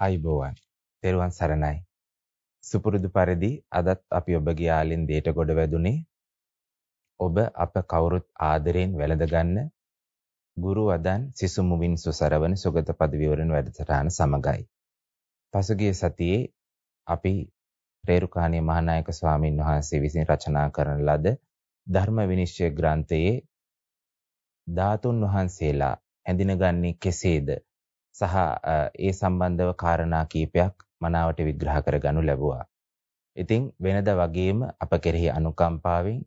අයිබෝවන්. තෙරුවන් සරණයි. සුපුරුදු පරිදි අදත් අපි ඔබගේ යාලින් දේට ගොඩ වැදුනේ ඔබ අප කවුරුත් ආදරෙන් වැළඳගන්න ගුරු වදන් සිසු මුවින් සුසරවන සුගත පද විවරණ වැඩසටහන සමගයි. පසුගිය සතියේ අපි රේරුකාණේ මහානායක ස්වාමින් වහන්සේ විසින් රචනා කරන ලද ධර්ම විනිශ්චය ග්‍රන්ථයේ ධාතුන් වහන්සේලා හැඳිනගන්නේ කෙසේද සහ ඒ සම්බන්ධව කාරණා කීපයක් මනාවට විග්‍රහ කරගනු ලැබුවා. ඉතින් වෙනද වගේම අප කෙරෙහි අනුකම්පාවෙන්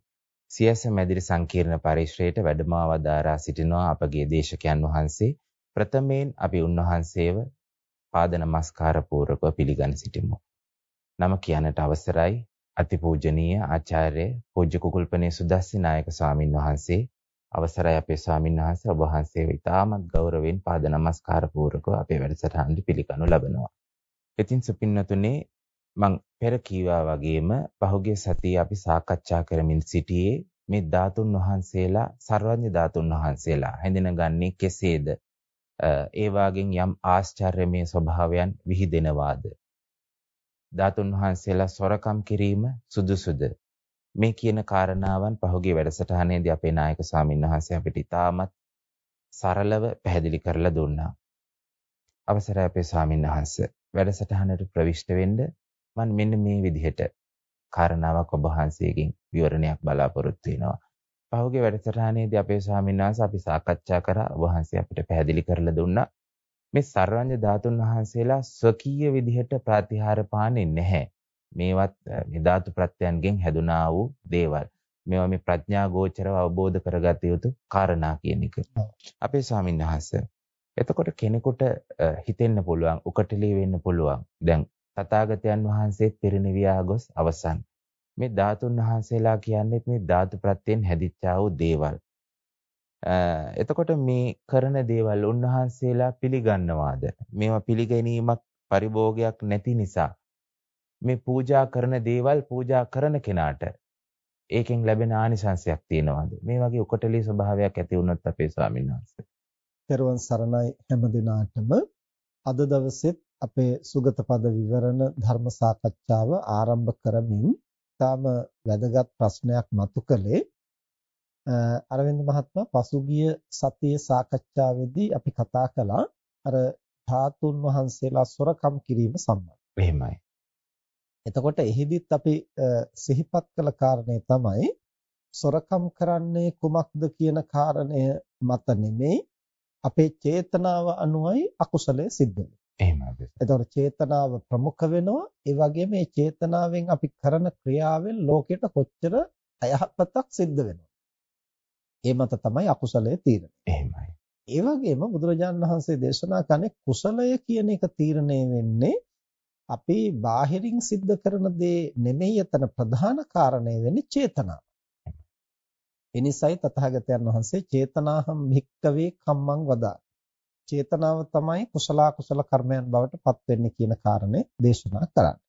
සියස මැදිරි සංකීර්ණ පරිශ්‍රයට වැඩමව වදාරා සිටිනවා අපගේ දේශකයන් වහන්සේ ප්‍රථමයෙන් අපි උන්වහන්සේව පාද නමස්කාර පූර්වකව පිළිගනි සිටිමු. නම කියන්නට අවසරයි අතිපූජනීය ආචාර්ය පූජ්‍ය කුකුල්පනේ සුදස්සි නායක ස්වාමින් වහන්සේ අවසරයි අපේ ස්වාමීන් වහන්සේ ඔබ වහන්සේව ඉතාමත් ගෞරවයෙන් පාද නමස්කාර පූර්වකව අපේ වැඩසටහනට පිළිගනු ලබනවා. ඉතින් සුපින්නතුනේ මං පෙර කීවා වගේම පහුගිය සතියේ අපි සාකච්ඡා කරමින් සිටියේ මේ ධාතුන් වහන්සේලා සර්වඥ ධාතුන් වහන්සේලා හැඳිනගන්නේ කෙසේද? ඒ වාගෙන් යම් ආශ්චර්යමය ස්වභාවයන් විහිදෙනවාද? ධාතුන් වහන්සේලා සොරකම් කිරීම සුදුසුද? මේ කියන කාරණාවන් පහුගිය වැඩසටහනේදී අපේ නායක ස්වාමීන් වහන්සේ අපිට ඉතාමත් සරලව පැහැදිලි කරලා දුන්නා. අවසරයි අපේ ස්වාමීන් වහන්සේ වැඩසටහනට ප්‍රවිෂ්ඨ වෙන්න මම මෙන්න මේ විදිහට කාරණාවක් ඔබ වහන්සේගෙන් විවරණයක් බලාපොරොත්තු වෙනවා. පහුගිය වැඩසටහනේදී අපේ ස්වාමීන් වහන්සේ අපි සාකච්ඡා කරා ඔබ වහන්සේ අපිට පැහැදිලි කරලා දුන්නා මේ සර්වඥ ධාතුන් වහන්සේලා ස්වකීය විදිහට ප්‍රතිහාර පාන්නේ නැහැ. මේවත් මේ ධාතු ප්‍රත්‍යයන්ගෙන් හැදුනා වූ දේවල්. මේවා මේ ප්‍රඥා ගෝචරව අවබෝධ කරගත යුතු කාරණා කියන එක. අපේ ස්වාමීන් වහන්සේ එතකොට කෙනෙකුට හිතෙන්න පුළුවන් උකටලී වෙන්න පුළුවන්. දැන් තථාගතයන් වහන්සේ පිරිනිවියා ගොස් අවසන්. මේ ධාතුන් වහන්සේලා කියන්නේ මේ ධාතු ප්‍රත්‍යයෙන් හැදිච්චා වූ දේවල්. එතකොට මේ කරන දේවල් උන්වහන්සේලා පිළිගන්නවාද? මේවා පිළිගැනීමක් පරිභෝගයක් නැති නිසා මේ පූජා කරන දේවල් පූජා කරන කෙනාට ඒකෙන් ලැබෙන ආනිසංසයක් තියෙනවද? මේ වගේ උකටලී ස්වභාවයක් ඇති වුණොත් අපේ ස්වාමීන් වහන්සේ. තෙරුවන් සරණයි හැම දිනාටම අද දවසෙත් අපේ සුගත පද විවරණ ධර්ම සාකච්ඡාව ආරම්භ කරමින් තාම වැදගත් ප්‍රශ්නයක් මතු කළේ අරවින්ද මහත්මයා පසුගිය සතියේ සාකච්ඡාවේදී අපි කතා කළා අර ධාතුන් වහන්සේලා සොරකම් කිරීම සම්බන්ධ. එහෙමයි. එතකොට එහිදීත් අපි සිහිපත් කළ කාරණේ තමයි සොරකම් කරන්නේ කුමක්ද කියන කාරණය මත නෙමෙයි අපේ චේතනාව අනුවයි අකුසලයේ සිද්ධ වෙන්නේ. එහෙමයි. එතකොට චේතනාව ප්‍රමුඛ වෙනවා. ඒ වගේම මේ චේතනාවෙන් අපි කරන ක්‍රියාවෙන් ලෝකෙට කොච්චර අයහපතක් සිද්ධ වෙනවද? ඒ මත තමයි අකුසලයේ තීරණය. එහෙමයි. ඒ වගේම බුදුරජාණන් වහන්සේ දේශනා කරන්නේ කුසලය කියන එක තීරණය වෙන්නේ අපි බාහිරින් සිද්ධ කරන දේ නෙමෙයි එතන ප්‍රධාන කාරණය වෙන්නේ චේතනාව. එනිසයි තථාගතයන් වහන්සේ චේතනාහම් භික්කවේ කම්මං වදා. චේතනාව තමයි කුසල කුසල කර්මයන් බවට පත් වෙන්නේ කියන කාරණේ දේශනා කරන්නේ.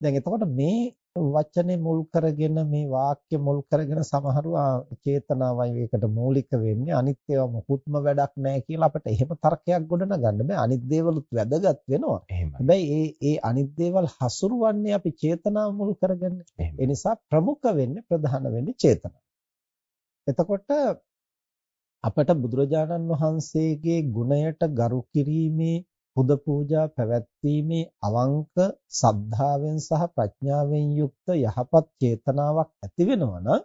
දැන් එතකොට මේ වචනේ මුල් කරගෙන මේ වාක්‍ය මුල් කරගෙන සමහරු චේතනාවයි ඒකට මූලික වෙන්නේ. අනිත් ඒවා මොකුත්ම වැඩක් නැහැ කියලා අපිට එහෙම තර්කයක් ගොඩනගන්න බෑ. අනිත් දේවලුත් වැදගත් වෙනවා. හැබැයි ඒ ඒ අනිත් දේවල් හසුරුවන්නේ අපි චේතනාව මුල් කරගෙන. ඒ නිසා ප්‍රමුඛ වෙන්නේ ප්‍රධාන වෙන්නේ චේතනාව. එතකොට අපට බුදුරජාණන් වහන්සේගේ ගුණයට ගරු කිරීමේ පුද පූජා පැවැත්වීමේ අවංක සද්ධාවෙන් සහ ප්‍රඥාවෙන් යුක්ත යහපත් චේතනාවක් ඇති වෙනවා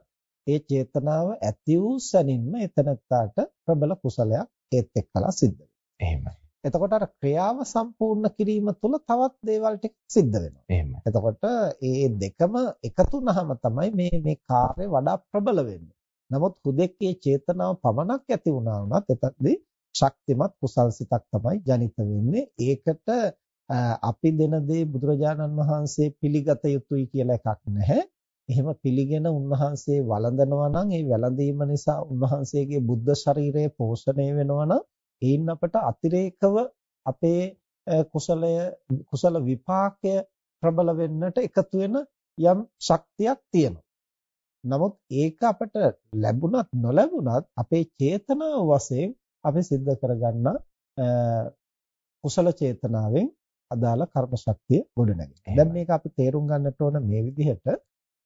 ඒ චේතනාව ඇති වූ සැනින්ම එතනත්තාට ප්‍රබල කුසලයක් ඒත් එක්කලා සිද්ධ වෙනවා. එතකොට අර ක්‍රියාව සම්පූර්ණ කිරීම තුළ තවත් දේවල් ටික සිද්ධ වෙනවා. එහෙමයි. එතකොට මේ දෙකම එකතු වුනහම තමයි මේ මේ කාර්ය වඩා ප්‍රබල වෙන්නේ. නමුත් හුදෙක්කේ චේතනාව පමණක් ඇති වුණා වුණත් එතනදී ශක්තිමත් කුසල් සිතක් තමයි ජනිත වෙන්නේ. ඒකට අපි දෙන දේ බුදුරජාණන් වහන්සේ පිළිගත යුතුයි කියලා එකක් නැහැ. එහෙම පිළිගෙන උන්වහන්සේ වළඳනවා නම් ඒ වැළඳීම නිසා උන්වහන්සේගේ බුද්ධ ශරීරය පෝෂණය වෙනවා නම් ඒන් අපට අතිරේකව අපේ කුසලය කුසල විපාකය ප්‍රබල වෙන්නට එකතු වෙන යම් ශක්තියක් තියෙනවා. නමුත් ඒක අපට ලැබුණත් නොලැබුණත් අපේ චේතනාව වශයෙන් අපි සිද්ධ කරගන්න කුසල චේතනාවෙන් අදාළ කර්ම ශක්තිය ගොඩනැගෙන්නේ. දැන් මේක අපි තේරුම් ගන්නට ඕන මේ විදිහට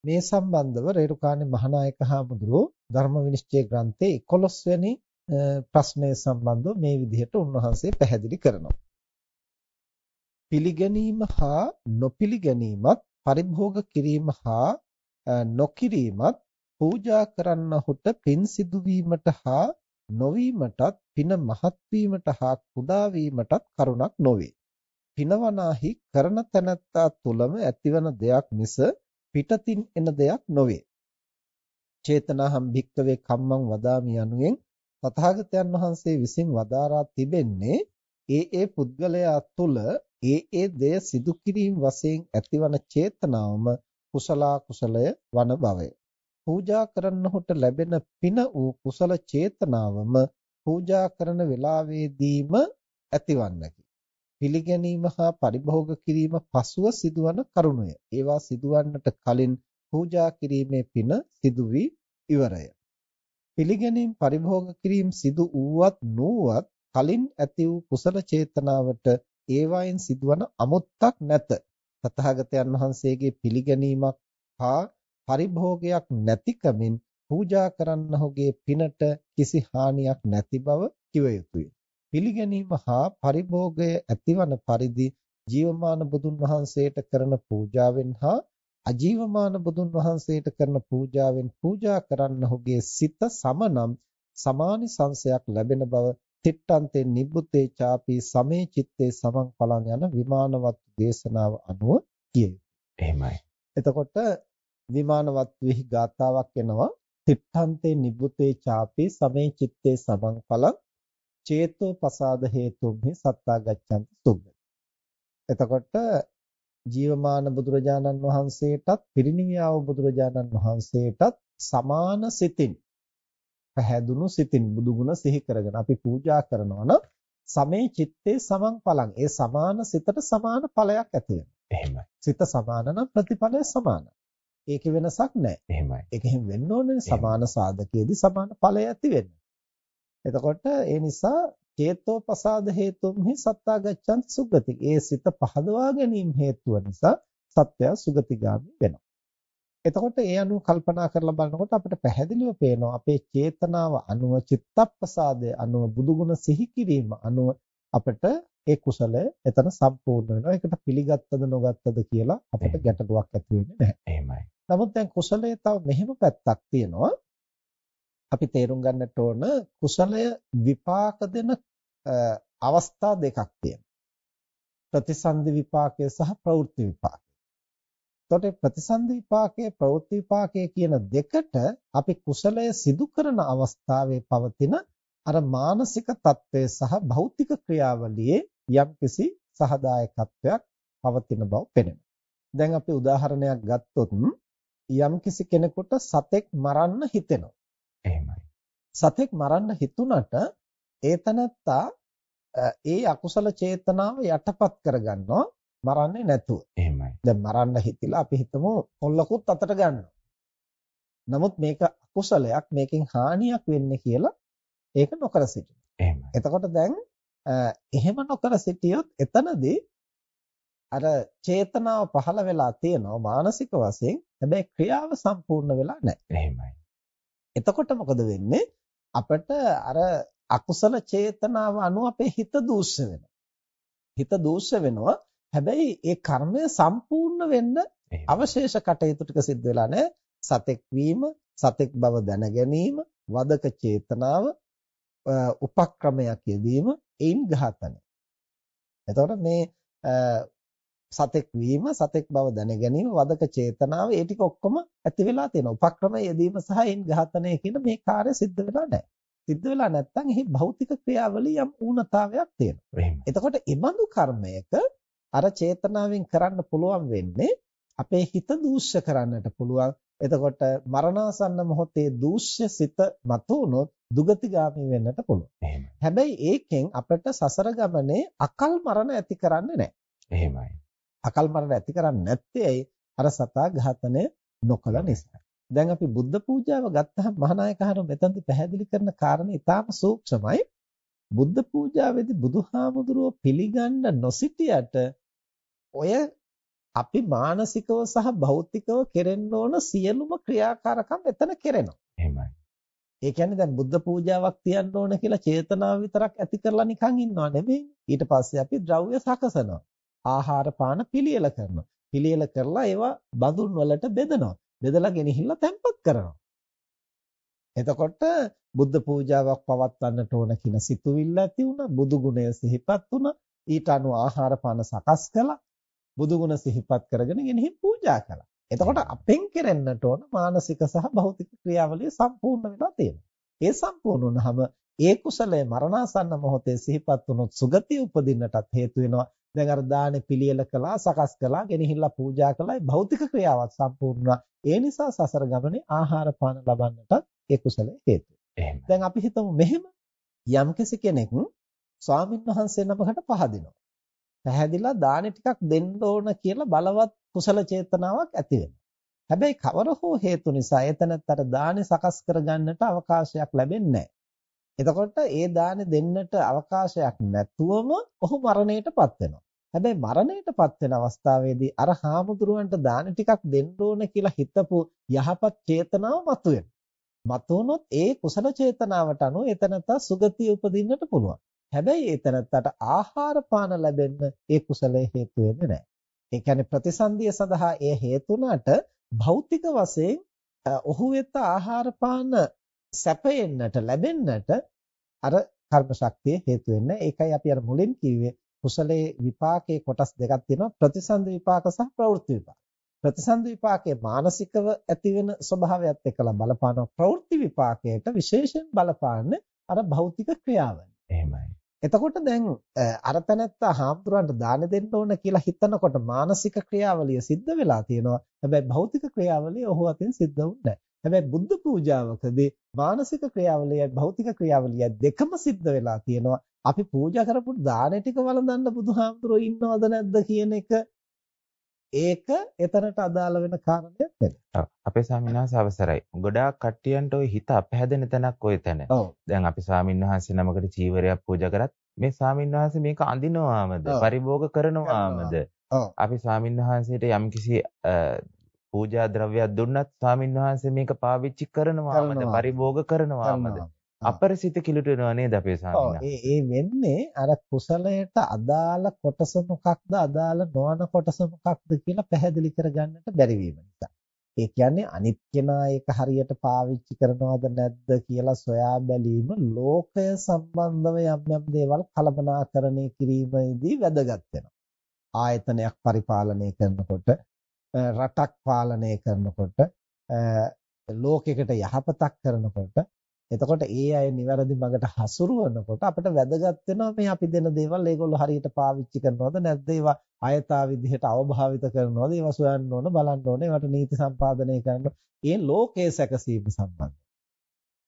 මේ සම්බන්ධව රේරුකාණේ මහානායක හාමුදුරුවෝ ධර්ම විනිශ්චය ග්‍රන්ථයේ 11 වෙනි ප්‍රශ්නය සම්බන්ධව මේ විදිහට උන්වහන්සේ පැහැදිලි කරනවා. පිළිගැනීම හා නොපිළිගැනීමත් පරිභෝග කිරීම හා නොකිරීමත් පූජා කරන්නහුට පින් සිදුවීමට හා නොවීමටත් පින මහත් වීමට හා කුඩා වීමටත් කරුණක් නොවේ. පිනවනාහි කරන තැනැත්තා තුලම ඇතිවන දෙයක් මිස පිටතින් එන දෙයක් නොවේ. චේතනාහම් භික්කවේ කම්මං වදාමි යනුවෙන් තථාගතයන් වහන්සේ විසින් වදාරා තිබෙන්නේ ඒ ඒ පුද්ගලයා තුල ඒ ඒ දෙය සිදු කිරීම වශයෙන් ඇතිවන චේතනාවම කුසල කුසලය වන බවය. පූජා කරන්නහොට ලැබෙන පින වූ කුසල චේතනාවම පූජා කරන වේලාවේදීම ඇතිවන්නකි. පිළිගැනීම හා පරිභෝග කිරීම පසුව සිදුවන කරුණය. ඒවා සිදුවන්නට කලින් පූජා කිරීමේ පින සිදු වී ඉවරය. පිළිගැනීම පරිභෝග කිරීම සිදු වූවත් නොවුවත් කලින් ඇති වූ කුසල චේතනාවට ඒවායින් සිදුවන අමුත්තක් නැත. තථාගතයන් වහන්සේගේ පිළිගැනීමක් හා පරිභෝගයක් නැතිකමින් පූජා කරන්නහුගේ පිනට කිසි හානියක් නැති බව කිව යුතුය. පිළිගැනීම හා පරිභෝගය ඇතිවන පරිදි ජීවමාන බුදුන් වහන්සේට කරන පූජාවෙන් හා අජීවමාන බුදුන් වහන්සේට කරන පූජාවෙන් පූජා කරන්නහුගේ සිත සමනම් සමානි සංසයක් ලැබෙන බව තිට්ඨන්තේ නිබ්බුතේ ചാපි සමේ චිත්තේ සමං පලං යන විමානවත් දේශනාව අනුව කියයි. එහෙමයි. එතකොට විමානවත් වෙහි ගාතාවක් එනවා තිත්තන්තේ නිබ්බුතේ ചാපි සමේ චිත්තේ සමං ඵලං චේතෝ පසාද හේතුම්හි සත්තා ගච්ඡanti සුද්ධ. එතකොට ජීවමාන බුදුරජාණන් වහන්සේටත් පිරිණිවියාව බුදුරජාණන් වහන්සේටත් සමාන සිතින් පැහැදුණු සිතින් බුදුගුණ සිහි කරගෙන අපි පූජා කරනවා නම් සමේ චිත්තේ සමං ඵලං ඒ සමාන සිතට සමාන ඵලයක් ඇති වෙනවා. එහෙමයි. සිත සමාන නම් ප්‍රතිඵලය සමානයි. ඒකේ වෙනසක් නැහැ. එහෙමයි. ඒක එහෙම වෙන්න ඕනේ සමාන සාධකයේදී සමාන ඵලය ඇති වෙන්න. එතකොට ඒ නිසා චේතෝපසාද හේතුම්හි සත්තා ගච්ඡanti සුගති. ඒ සිත පහදවා ගැනීම හේතුව නිසා සත්‍යය සුගතිගාමි වෙනවා. එතකොට ඒ අනුව කල්පනා කරලා බලනකොට අපිට පැහැදිලිව පේනවා අපේ චේතනාව අනුව චිත්තප්‍රසාදය අනුව බුදුගුණ සිහි කිරීම අනුව අපිට ඒ කුසලය එතන සම්පූර්ණ වෙනවා. ඒකට පිළිගත්තද නොගත්තද කියලා අපිට ගැටලුවක් ඇති වෙන්නේ නැහැ. එහෙමයි. නමුත් දැන් කුසලයේ තව මෙහෙම පැත්තක් තියෙනවා. අපි තේරුම් ගන්නට ඕන කුසලය විපාක දෙන අවස්ථා දෙකක් තියෙනවා. ප්‍රතිසන්දි විපාකය සහ ප්‍රවෘත්ති විපාකය. එතකොට ප්‍රතිසන්දි විපාකයේ ප්‍රවෘත්ති විපාකයේ කියන දෙකට අපි කුසලය සිදු කරන අවස්ථාවේ පවතින අර මානසික తත්වය සහ භෞතික ක්‍රියාවලියේ යම්කිසි සහදායකත්වයක් පවතින බව පෙනෙනවා. දැන් අපි උදාහරණයක් ගත්තොත් යම්කිසි කෙනෙකුට සතෙක් මරන්න හිතෙනවා. එහෙමයි. සතෙක් මරන්න හිතුණට ඒ තනත්තා ඒ අකුසල චේතනාව යටපත් කරගන්නවා මරන්නේ නැතුව. එහෙමයි. දැන් මරන්න හිතිලා අපි හිතමු කොල්ලකුත් අතට ගන්නවා. නමුත් මේක අකුසලයක් මේකෙන් හානියක් වෙන්නේ කියලා ඒක නොකර සිටිනවා. එහෙමයි. එතකොට දැන් එහෙම නොකර සිටියොත් එතනදී අර චේතනාව පහළ වෙලා තියෙනවා මානසික වශයෙන් හැබැයි ක්‍රියාව සම්පූර්ණ වෙලා නැහැ. එහෙමයි. එතකොට මොකද වෙන්නේ? අපිට අර අකුසල චේතනාව අනුව අපේ හිත දූෂ්‍ය වෙනවා. හිත දූෂ්‍ය වෙනවා. හැබැයි ඒ කර්මය සම්පූර්ණ වෙන්න අවශේෂ කටයුතු ටික සිද්ධ වෙලා නැහැ. සතෙක් වීම, සතෙක් බව දැන ගැනීම, වදක චේතනාව, උපක්‍රමයක් යෙදීම, ඒන් ඝාතනය. එතකොට මේ සතෙක් වීම සතෙක් බව දැන ගැනීම වදක චේතනාව ඒ ටික ඔක්කොම ඇති වෙලා තියෙනවා. උපක්‍රමයේ යෙදීම සහ එයින් ඝාතනය කියන මේ කාර්ය සිද්ධ වෙලා නැහැ. සිද්ධ වෙලා නැත්නම් එහි භෞතික ක්‍රියාවලිය යම් ඌනතාවයක් තියෙනවා. එතකොට ඊබඳු කර්මයක අර චේතනාවෙන් කරන්න පුළුවන් වෙන්නේ අපේ හිත දූෂ්‍ය කරන්නට පුළුවන්. එතකොට මරණාසන්න මොහොතේ දූෂ්‍ය සිත මතුනොත් දුගතිගාමී වෙන්නට පුළුවන්. හැබැයි ඒකෙන් අපිට සසර ගමනේ අකල් මරණ ඇති කරන්නේ නැහැ. එහෙමයි. අකල් මරණ ඇති කරන්නේ නැත්තේ ඇයි? අර සතා ඝාතනය නොකළ නිසා. දැන් අපි බුද්ධ පූජාව ගත්තහම මහානායකහරු මෙතනදි පැහැදිලි කරන කාරණේ ඊටාම සූක්ෂමයි. බුද්ධ පූජාවේදී බුදුහාමුදුරුව පිළිගන්න නොසිටියට ඔය අපි මානසිකව සහ භෞතිකව කෙරෙන්න ඕන සියලුම ක්‍රියාකාරකම් එතන කෙරෙනවා. එහෙමයි. ඒ කියන්නේ දැන් බුද්ධ පූජාවක් තියන්න ඕන කියලා චේතනාව විතරක් ඇති කරලා නිකන් ඉන්නව නෙමෙයි. ඊට පස්සේ අපි ද්‍රව්‍ය සකසනවා. ආහාර පාන පිළියෙල කරනවා. පිළියෙල කරලා ඒවා බඳුන් වලට බෙදනවා. බෙදලා ගෙනහිල්ලා තැම්පත් කරනවා. එතකොට බුද්ධ පූජාවක් පවත්වන්නට ඕන කියන සිතුවිල්ල ඇති වුණා. බුදු ගුණය සිහිපත් වුණා. ඊට අනුව ආහාර පාන සකස් කළා. බුදු ගුණ සිහිපත් කරගෙන ගෙනihin පූජා කළා. එතකොට අපෙන් කෙරෙන්නට ඕන මානසික සහ භෞතික ක්‍රියාවලිය සම්පූර්ණ වෙලා තියෙනවා. ඒ සම්පූර්ණ වුණාම ඒ කුසලය මරණාසන්න මොහොතේ සිහිපත් වුණොත් සුගතිය උපදින්නටත් හේතු වෙනවා. දැන් අර දානේ පිළියෙල කළා, සකස් කළා, ගෙනහිල්ලා පූජා කළා. භෞතික ක්‍රියාවක් සම්පූර්ණ ඒ නිසා සසර ගමනේ ආහාර පාන ලබන්නට ඒ කුසලය හේතු. දැන් අපි හිතමු මෙහෙම යම්කිසි කෙනෙක් ස්වාමින් වහන්සේ නමකට පහදිනවා. පැහැදිලා දානේ ටිකක් දෙන්න ඕන කියලා බලවත් කුසල චේතනාවක් ඇති වෙනවා. හැබැයි කවර හෝ හේතු නිසා එතනත්තර දානේ සකස් කරගන්නට අවකාශයක් ලැබෙන්නේ නැහැ. එතකොට ඒ දානේ දෙන්නට අවකාශයක් නැතුවම ඔහු මරණයටපත් වෙනවා. හැබැයි මරණයටපත් වෙන අවස්ථාවේදී අර හාමුදුරුවන්ට දාන ටිකක් දෙන්න ඕන කියලා හිතපු යහපත් චේතනාව මතුවෙනවා. මතුවනොත් ඒ කුසල චේතනාවට අනුව එතනට සුගතිය උපදින්නට පුළුවන්. හැබැයි එතනට ආහාර පාන ලැබෙන්න ඒ කුසලයේ හේතු වෙන්නේ නැහැ. ඒ කියන්නේ ප්‍රතිසන්දිය සඳහා ඒ හේතුණාට භෞතික වශයෙන් ඔහු වෙත ආහාර පාන සැපෙන්නට ලැබෙන්නට අර කර්ම ශක්තිය හේතු වෙන්නේ. ඒකයි අපි අර මුලින් කිව්වේ කුසලයේ විපාකයේ කොටස් දෙකක් තියෙනවා ප්‍රතිසන්දි විපාක සහ ප්‍රවෘත්ති විපාක. ප්‍රතිසන්දි විපාකයේ මානසිකව ඇතිවෙන ස්වභාවයත් එක්කලා බලපාන ප්‍රවෘත්ති විපාකයට විශේෂයෙන් බලපාන්නේ අර භෞතික ක්‍රියාවන්. එහෙමයි. එතකොට දැන් අර තැනත්තා හාමුදුරන්ට දාන දෙන්න ඕන කියලා හිතනකොට මානසික ක්‍රියාවලිය සිද්ධ වෙලා තියෙනවා. හැබැයි භෞතික ක්‍රියාවලිය ඔහු අතින් සිද්ධ වුන්නේ නැහැ. හැබැයි බුද්ධ පූජාවකදී මානසික ක්‍රියාවලියයි භෞතික ක්‍රියාවලියයි දෙකම සිද්ධ වෙලා තියෙනවා. අපි පූජා කරපු දාන ටික වළඳන්න බුදුහාමුදුරුවෝ ඉන්නවද නැද්ද කියන එක ඒක එතනට අදාළ වෙන කාරණයක් නෙමෙයි. අපේ ස්වාමීන් වහන්සේ අවසරයි. ගොඩාක් කට්ටියන්ට ওই හිත අපහැදෙන තැනක් ওই තැන. දැන් අපි ස්වාමීන් වහන්සේ නමකට චීවරයක් පූජා කරත් මේ ස්වාමීන් වහන්සේ මේක අඳිනවාමද පරිභෝග කරනවාමද අපි ස්වාමීන් වහන්සේට යම්කිසි පූජා ද්‍රව්‍යයක් දුන්නත් ස්වාමීන් වහන්සේ මේක පාවිච්චි කරනවාමද පරිභෝග කරනවාමද අපරිසිත කිලුට වෙනවා නේද අපේ ස්වාමීන් ඒ ඒ වෙන්නේ අර කුසලයට අදාළ කොටස මොකක්ද? අදාළ නොවන කොටස මොකක්ද කියලා පැහැදිලි කරගන්නට බැරි වීම නිසා. ඒ කියන්නේ අනිත් කෙනා ඒක හරියට පාවිච්චි කරනවද නැද්ද කියලා සොයා බැලීම ලෝකය සම්බන්ධව යම් යම් දේවල් කළමනාකරණය කිරීමේදී වැදගත් වෙනවා. ආයතනයක් පරිපාලනය කරනකොට රටක් පාලනය කරනකොට ලෝකයකට යහපතක් කරනකොට එතකොට ඒ අය නිවැරදි මඟට හසුරුවනකොට අපිට වැදගත් වෙනවා මේ අපි දෙන දේවල් ඒගොල්ලෝ හරියට පාවිච්චි කරනවද නැද්ද ඒවා අයථා විදිහට අවභාවිත කරනවද ඒවා සොයන්න ඕන බලන්න ඕන ඒවට නීති සම්පාදනය කරන්න ඒ ලෝකයේ සැකසීම සම්බන්ධ.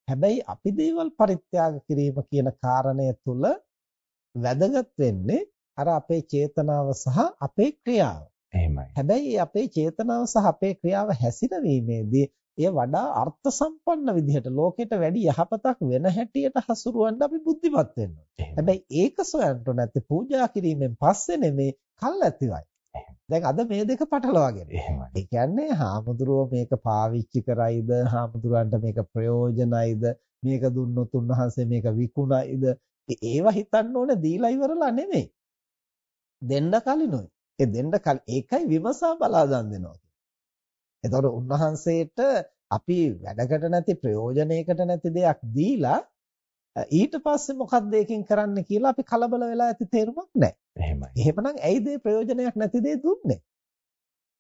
හැබැයි අපි දේවල් පරිත්‍යාග කිරීම කියන කාරණය තුල වැදගත් වෙන්නේ අර අපේ චේතනාව සහ අපේ ක්‍රියාව. එහෙමයි. හැබැයි අපේ චේතනාව සහ අපේ ක්‍රියාව හැසිරවීමේදී එය වඩා අර්ථ සම්පන්න විදිහට ලෝකෙට වැඩි යහපතක් වෙන හැටියට හසුරුවන්න අපි බුද්ධිමත් වෙන්න හැබැයි ඒක සොයන්න නැත්te පූජා කිරීමෙන් පස්සේ නෙමේ කල් ඇතිවයි. දැන් අද මේ දෙක පටලවාගෙන. ඒ කියන්නේ හාමුදුරුවෝ මේක පාවිච්චි කරයිද, හාමුදුරුවන්ට මේක ප්‍රයෝජනයිද, මේක දුන්නොත් උන්වහන්සේ මේක විකුණයිද, ඒවා හිතන්න ඕනේ දීලා ඉවරලා නෙමෙයි. දෙන්න කලිනුයි. ඒ දෙන්න කල ඒකයි විමසා බලා දන් දෙනවා. එතකොට උන්වහන්සේට අපි වැඩකට නැති ප්‍රයෝජනයකට නැති දෙයක් දීලා ඊට පස්සේ මොකක්ද ඒකෙන් කරන්න කියලා අපි කලබල වෙලා ඇති තේරුමක් නැහැ. එහෙමයි. එහෙමනම් ඇයිද ප්‍රයෝජනයක් නැති දේ දුන්නේ?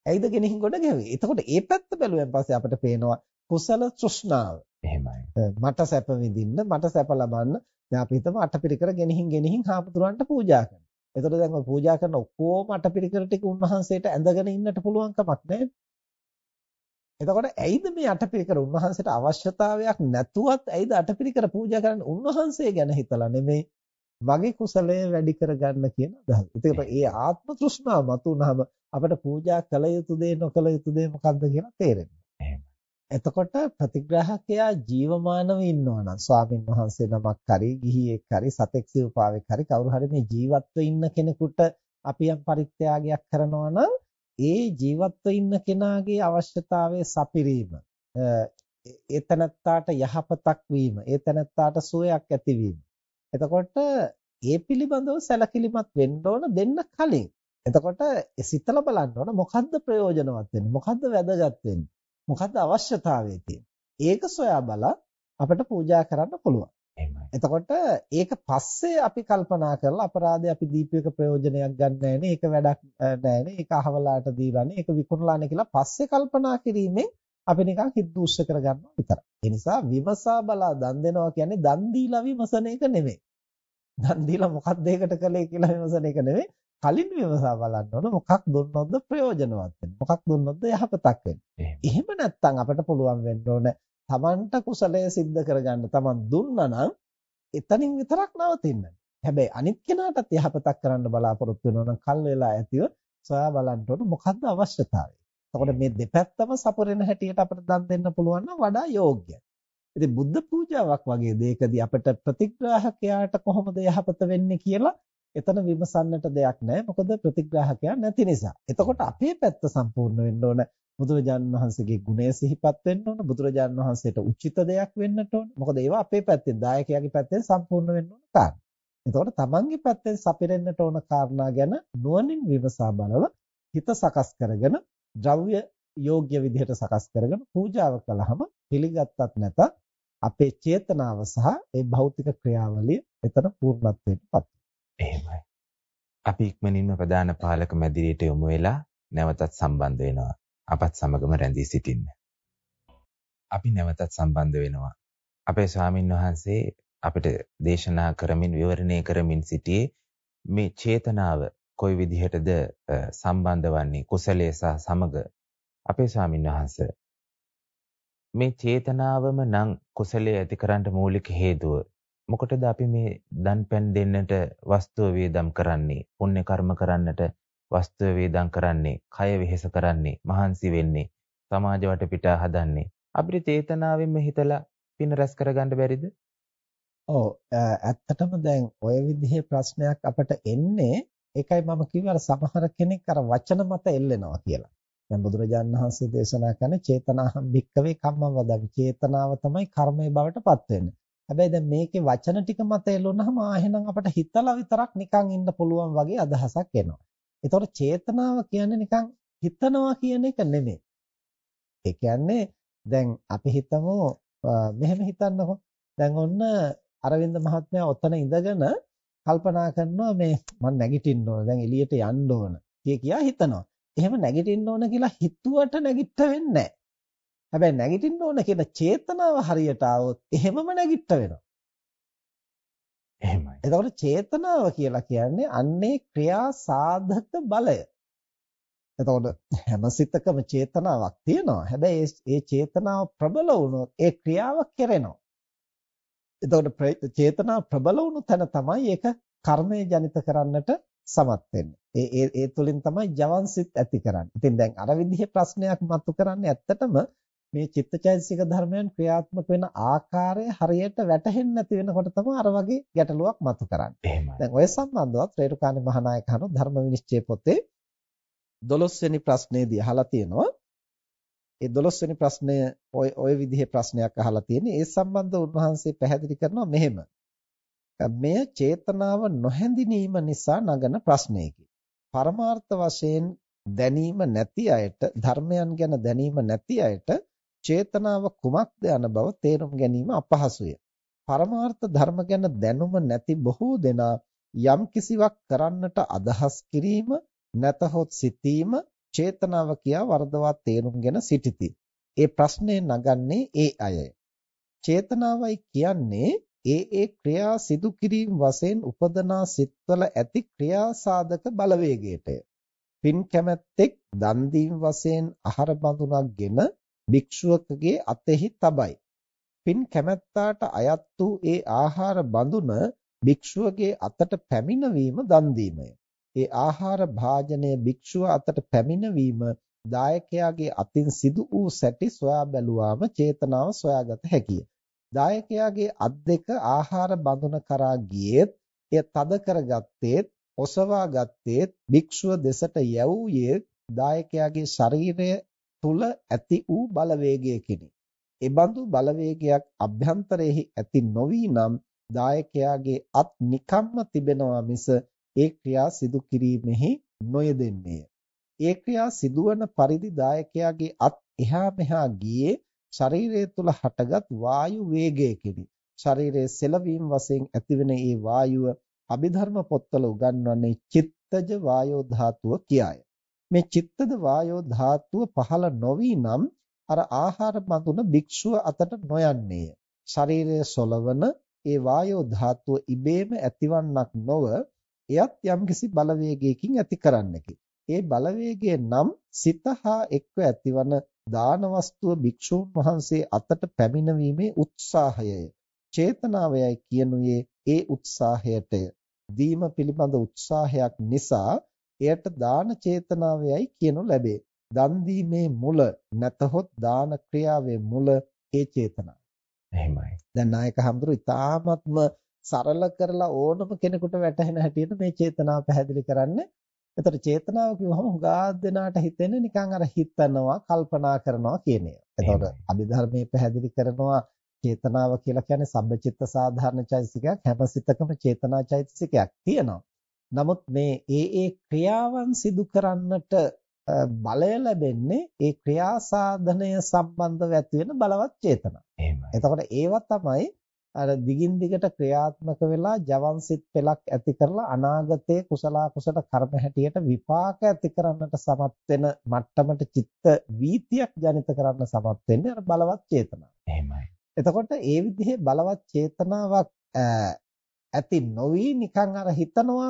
ඇයිද ගෙනින් ගොඩ ගැවේ? එතකොට ඒ පැත්ත බැලුවෙන් පස්සේ අපිට පේනවා කුසල තෘෂ්ණාව. එහෙමයි. මට සැප විඳින්න, මට සැප ලබන්න දැන් අපි හිතමු අටපිරිකර ගෙනින් ගෙනින් හාමුදුරන්ට පූජා කරනවා. එතකොට දැන් ඔය පූජා කරන ඔක්කොම අටපිරිකර ටික උන්වහන්සේට ඇඳගෙන ඉන්නට පුළුවන් කමක් නැහැ. එතකොට ඇයිද මේ අටපිරිකර උන්වහන්සේට අවශ්‍යතාවයක් නැතුවත් ඇයිද අටපිරිකර පූජා කරන්න උන්වහන්සේ ගැන හිතලා නෙමෙයි මගේ කුසලය වැඩි කරගන්න කියන අදහස. ඒකට ඒ ආත්ම තෘෂ්ණාව මතුනහම අපිට පූජා කළ යුතු දේ නොකළ යුතු දේ මොකක්ද කියලා තේරෙනවා. එතකොට ප්‍රතිග්‍රාහකයා ජීවමානව ඉන්නවා නම් ස්වාමින් වහන්සේ නමක් හරි ගිහියෙක් හරි සතෙක් සිව්පාවෙක් හරි කවුරු හරි මේ ජීවත්ව ඉන්න කෙනෙකුට අපි යම් පරිත්‍යාගයක් කරනවා නම් ඒ ජීවත්ව ඉන්න කෙනාගේ අවශ්‍යතාවයේ සපිරීම ඒ තනත්තාට යහපතක් වීම ඒ තනත්තාට සුවයක් ඇතිවීම. එතකොට ඒ පිළිබඳව සැලකිලිමත් වෙන්න ඕන දෙන්න කලින්. එතකොට සිතලා බලන්න ඕන මොකද්ද ප්‍රයෝජනවත් වෙන්නේ මොකද්ද වැදගත් වෙන්නේ? මොකද්ද අවශ්‍යතාවය තියෙන්නේ ඒක සොයා බලා අපිට පූජා කරන්න පුළුවන් එතකොට ඒක පස්සේ අපි කල්පනා කරලා අපරාධය අපි දීපයක ප්‍රයෝජනයක් ගන්න නැහැනේ ඒක වැඩක් නැහැනේ ඒක අහවලාට දීලානේ ඒක විකුණලානේ කියලා පස්සේ කල්පනා කිරීමෙන් අපි නිකන් හිත දූෂ්‍ය කරගන්නවා විතරයි. ඒ නිසා විමසා බලා දන් දෙනවා කියන්නේ දන් දීලා විමසන එක නෙමෙයි. දන් දීලා මොකක්ද ඒකට කළේ කියලා විමසන එක නෙමෙයි. කලින් විමසා බලන්න ඕන මොකක් දුන්නොත්ද ප්‍රයෝජනවත් වෙන්නේ. මොකක් දුන්නොත්ද යහපතක් වෙන්නේ. එහෙම නැත්නම් අපිට පුළුවන් වෙන්න ඕන තමන්ට කුසලය સિદ્ધ කරගන්න තමන් දුන්නා නම් එතනින් විතරක් නවතින්න. හැබැයි අනිත් කෙනාටත් යහපතක් කරන්න බලාපොරොත්තු වෙනවා නම් කල් වෙලා ඇතිව සොයා බලන්න ඕන මොකද්ද අවශ්‍යතාවය. එතකොට මේ දෙපැත්තම සපුරෙන හැටියට අපිට දන් දෙන්න පුළුවන් නම් වඩා යෝග්‍යයි. ඉතින් බුද්ධ පූජාවක් වගේ දෙයකදී අපිට ප්‍රතිග්‍රාහකයාට කොහොමද යහපත වෙන්නේ කියලා එතන විමසන්නට දෙයක් නැහැ. මොකද ප්‍රතිග්‍රාහකයා නැති නිසා. එතකොට අපේ පැත්ත සම්පූර්ණ වෙන්න ඕන. බුදුරජාණන් වහන්සේගේ ගුණය සිහිපත් වෙන්න ඕන බුදුරජාණන් වහන්සේට උචිත දෙයක් වෙන්නට ඕන මොකද ඒවා අපේ පැත්තෙන් දායකයාගේ පැත්තෙන් සම්පූර්ණ වෙන්න ඕන කාරණා. එතකොට තමන්ගේ පැත්තෙන් සපිරෙන්නට ඕන කාරණා ගැන නුවණින් විමසා බලලා හිත සකස් කරගෙන ද්‍රව්‍ය යෝග්‍ය විදිහට සකස් කරගෙන පූජාව කළාම පිළිගත්තත් නැතත් අපේ චේතනාව සහ ඒ භෞතික ක්‍රියාවලිය එතන පූර්ණත්වයට පත් එහෙමයි. අපි ඉක්මනින්ම ප්‍රධාන පාලක මැදිරියට යොමු වෙලා නැවතත් සම්බන්ධ වෙනවා. අපත් සමගම රැඳී සිටින්න. අපි නැවතත් සම්බන්ධ වෙනවා. අපේ ස්වාමින් වහන්සේ අපිට දේශනා කරමින් විවරණය කරමින් සිටියේ මේ චේතනාව කොයි විදිහටද සම්බන්ධ වන්නේ කුසලයේ සහ සමග අපේ ස්වාමින් වහන්සේ මේ චේතනාවම නම් කුසලයේ ඇති කරන්න මූලික හේතුව මොකටද අපි මේ දන් පැන් දෙන්නට වස්තුව වේදම් කරන්නේ පුණ්‍ය කර්ම කරන්නට වස්තුව වේදම් කරන්නේ, කය වෙහෙස කරන්නේ, මහන්සි වෙන්නේ, සමාජ වටපිටා හදන්නේ. අපිට චේතනාවෙන්ම හිතලා පින රැස් කරගන්න බැරිද? ඔව් ඇත්තටම දැන් ওই විදිහේ ප්‍රශ්නයක් අපට එන්නේ ඒකයි මම කිව්වේ අර සමහර කෙනෙක් අර වචන මත එල්ලෙනවා කියලා. දැන් බුදුරජාණන් වහන්සේ දේශනා කරන චේතනාහම් භික්කවේ කම්මං වදමි. චේතනාව තමයි කර්මයේ බවට පත් වෙන්නේ. හැබැයි දැන් මේකේ වචන ටික මත එල්ලුනහම ආ එහෙනම් අපට හිතලා විතරක් නිකන් ඉන්න පුළුවන් වගේ අදහසක් එනවා. එතකොට චේතනාව කියන්නේ නිකන් හිතනවා කියන එක නෙමෙයි. ඒ කියන්නේ දැන් අපි හිතමු මෙහෙම හිතන්නකෝ. දැන් ඔන්න අරවින්ද මහත්මයා ඔතන ඉඳගෙන කල්පනා කරනවා මේ මම නැගිටින්න ඕන. දැන් එළියට යන්න ඕන. කිය කියා හිතනවා. එහෙම නැගිටින්න ඕන කියලා හිතුවට නැගිට වෙන්නේ නැහැ. හැබැයි නැගිටින්න ඕන කියන චේතනාව හරියට ආවොත් එහෙමම නැගිට වෙනවා. එහෙමයි. එතකොට චේතනාව කියලා කියන්නේ අන්නේ ක්‍රියා සාධක බලය. එතකොට හැම සිතකම චේතනාවක් තියෙනවා. හැබැයි ඒ චේතනාව ප්‍රබල වුණොත් ඒ ක්‍රියාව කෙරෙනවා. එතකොට චේතනාව ප්‍රබල වුණු තැන තමයි ඒක කර්මය ජනිත කරන්නට සමත් වෙන්නේ. ඒ ඒ ඒ තුලින් තමයි ජවන්සිත ඇති කරන්නේ. ඉතින් දැන් අර විදිහේ ප්‍රශ්නයක් මතු කරන්නේ ඇත්තටම මේ චිත්තචෛතසික ධර්මයන් ක්‍රියාත්මක වෙන ආකාරය හරියට වැටහෙන්නේ නැති වෙනකොට තමයි අර වගේ ගැටලුවක් මතු කරන්නේ. දැන් ඔය සම්බන්ධවත් රේරුකාණේ මහානායක හනු ධර්ම විනිශ්චය පොතේ 12 වෙනි ප්‍රශ්නේදී අහලා තියෙනවා. ඒ 12 වෙනි ප්‍රශ්නය ඔය ඔය විදිහේ ප්‍රශ්නයක් අහලා තියෙන්නේ. ඒ සම්බන්ධව උන්වහන්සේ පැහැදිලි කරනවා මෙහෙම. මෙය චේතනාව නොහැඳිනීම නිසා නගන ප්‍රශ්නයකි. පරමාර්ථ වශයෙන් දැනීම නැති අයට ධර්මයන් ගැන දැනීම නැති අයට චේතනාව කුමක්ද යන බව තේරුම් ගැනීම අපහසුය. පරමාර්ථ ධර්ම ගැන දැනුම නැති බොහෝ දෙනා යම් කිසිවක් කරන්නට අදහස් කිරීම නැතහොත් සිතීම චේතනාව කියා වර්ධවා තේරුම්ගෙන සිටිති. ඒ ප්‍රශ්නේ නගන්නේ ඒ අයයි. චේතනාවයි කියන්නේ ඒ ඒ ක්‍රියා සිදු කිරීම වශයෙන් උපදනා සිත්වල ඇති ක්‍රියා සාධක බලවේගයටය. පින් කැමැත්තෙක් දන් දීම වශයෙන් ආහාර බඳුනක්ගෙන භික්ෂුවකගේ අතෙහි තබයි. පින් කැමැත්තාට අයත් වූ ඒ ආහාර බඳුන භික්ෂුවගේ අතට පැමිණවීම දන් දීමය. ඒ ආහාර භාජනය භික්ෂුව අතට පැමිණවීම දායකයාගේ අතින් සිදු වූ සැටි සොයා බැලුවාම චේතනාව සොයාගත හැකිය. දායකයාගේ අත් දෙක ආහාර බඳුන කරා ගියේත් එය තද කරගත්තේත් ඔසවා ගත්තේ භික්ෂුව දෙසට යැවූයේ දායකයාගේ ශරීරය තුල ඇති වූ බලවේගයකිනි. එබඳු බලවේගයක් අභ්‍යන්තරයෙහි ඇති නොවි නම් දායකයාගේ අත් නිකම්ම තිබෙනවා මිස ඒ ක්‍රියා සිදු කිරීමෙහි නොයෙදෙන්නේය. ඒ ක්‍රියා සිදුවන පරිදි දායකයාගේ අත් එහා මෙහා ගියේ ශරීරය තුල හටගත් වායු වේගයකිනි. ශරීරයේ සෙලවීම වශයෙන් ඇතිවන ඒ වායුව අභිධර්ම පොත්වල උගන්වන්නේ චිත්තජ වායෝ ධාතුව කියාය. මේ චිත්තද වායෝ ධාතුව පහළ නොවි නම් අර ආහාර බඳුන භික්ෂුව අතට නොයන්නේය. ශරීරයේ සොලවන ඒ වායෝ ධාතුව ඉබේම ඇතිවන්නක් නොව එයත් යම්කිසි බලවේගයකින් ඇති කරන්නකි. ඒ බලවේගය නම් සිත හා එක්ව ඇතිවන දාන වස්තුව භික්ෂූන් වහන්සේ අතට පැමිණීමේ උත්සාහයය. චේතනාවයයි කියනුයේ ඒ උත්සාහයටය. දීම පිළිබඳ උත්සාහයක් නිසා එයට දාන චේතනාවයයි කියනු ලැබේ. දන් දීමේ මුල නැතහොත් දාන ක්‍රියාවේ මුල ඒ චේතනාව. එහෙමයි. දැන් නායක හඳුරු ඉතාමත්ම සරල කරලා ඕනම කෙනෙකුට වැටහෙන හැටියට මේ චේතනාව පැහැදිලි කරන්නේ. එතකොට චේතනාව කිව්වහම හුඟා දෙනාට හිතෙන්නේ නිකන් අර හිතනවා, කල්පනා කරනවා කියන ඒවා. එතකොට අභිධර්මයේ පැහැදිලි කරනවා චේතනාව කියලා කියන්නේ සබ්බචිත්ත සාධාරණ චෛතසිකයක් හැම සිතකම චේතනා චෛතසිකයක් තියෙනවා. නමුත් මේ ඒ ඒ ක්‍රියාවන් සිදු කරන්නට බලය ලැබෙන්නේ ඒ ක්‍රියා සාධනය සම්බන්ධව ඇති වෙන බලවත් චේතනා. එහෙමයි. එතකොට ඒවා තමයි අර දිගින් දිගට ක්‍රියාත්මක වෙලා ජවන්සිට පෙලක් ඇති කරලා අනාගතයේ කුසල කුසල කර්ම හැටියට විපාක ඇති කරන්නට සමත් වෙන මට්ටමට චිත්ත වීතියක් ජනිත කරන්න සමත් වෙන්නේ අර බලවත් චේතනාව. එහෙමයි. එතකොට ඒ විදිහේ බලවත් චේතනාවක් ඇති නොවි නිකන් අර හිතනවා